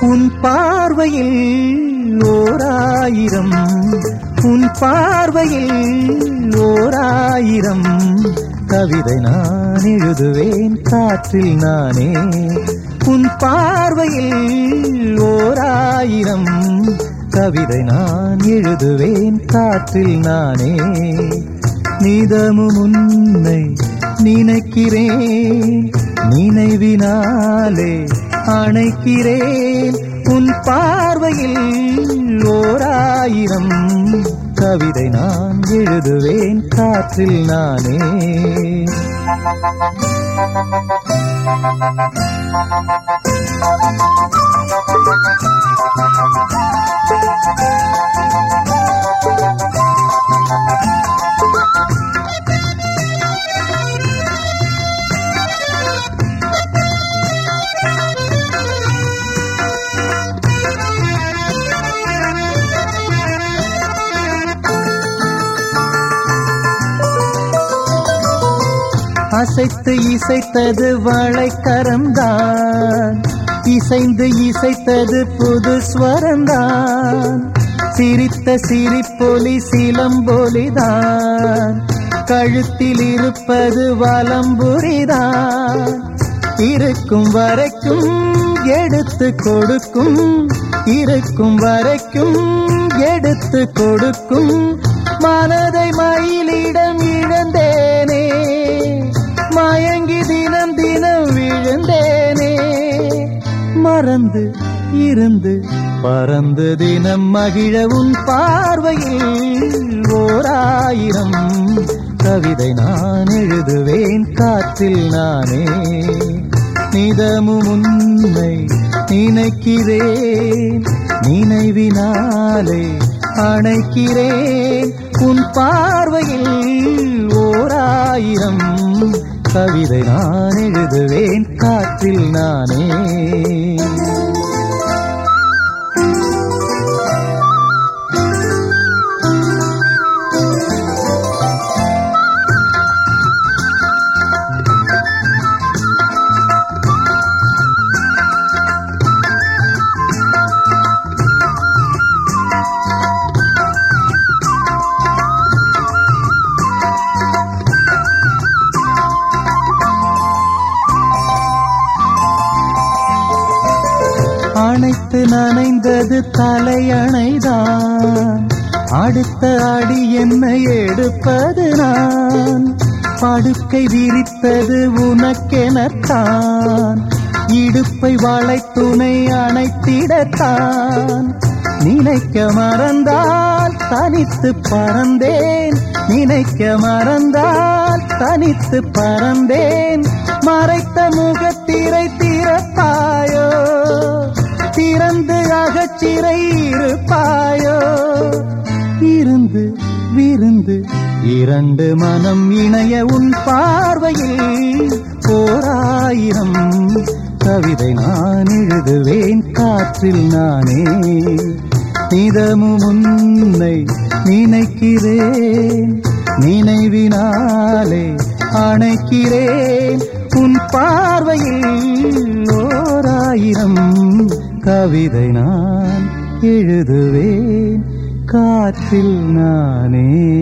உன் பார்வையில் ஓராயிரம் உன் பார்வையில் ஓராயிரம். கவிதை நான் எழுதுவேன் காற்றில் நானே. உன் பார்வையில் ஓராயிரம் கவிதை நான் எழுதுவேன் காற்றில் நானே. நிதமும் உன்னை நினைக்கிறேன். நினைவினாலே அணைக்கிறேன். உன் பார்வையில் ஓராயிரம் கவிதை நான் எழுதுவேன். காற்றில் நானே. அசைத்து இசைத்தது வளைக்கரம்தான் இசைந்து இசைத்தது புது ஸ்வரந்தான் சிரித்த சிரிப்பொலி சிலம்பொலிதான் கழுத்தில் இருப்பது வலம்புரிதான் இருக்கும் வரைக்கும் எடுத்து கொடுக்கும். இருக்கும் வரைக்கும் எடுத்து கொடுக்கும். மனதை மயிலிடம் இழந்தே இருந்து பறந்து தினம் மகிழ உன் பார்வையில் ஓராயிரம் கவிதை நான் எழுதுவேன். காற்றில் நானே நிதமும் உன்னை நினைக்கிறேன். நினைவினாலே அணைக்கிறேன். உன் பார்வையில் ஓராயிரம் கவிதை நான் எழுதுவேன். காற்றில் நானே அணைத்து நனைந்தது தலையணைதான். அடுத்த அடி என்னை எடுப்பது நான்? படுக்கை விரித்தது உனக்கெனத்தான். இடுப்பை வளைத்துணை அணைத்திடத்தான். நினைக்க மறந்தால் தனித்து பறந்தேன். நினைக்க மறந்தால் தனித்து பறந்தேன். மறைத்த அகச்சிறை இருப்பாயோ? இருந்து விருந்து இரண்டு மனம் இணைய உன் பார்வையில் ஓராயிரம் கவிதை நான் எழுதுவேன் காற்றில் நானே. நிதமும் உன்னை நினைக்கிறேன் நினைவினாலே அணைக்கிறேன். உன் பார்வையில் ஓராயிரம் கவிதை நான் எழுதுவேன். காற்றில் நானே.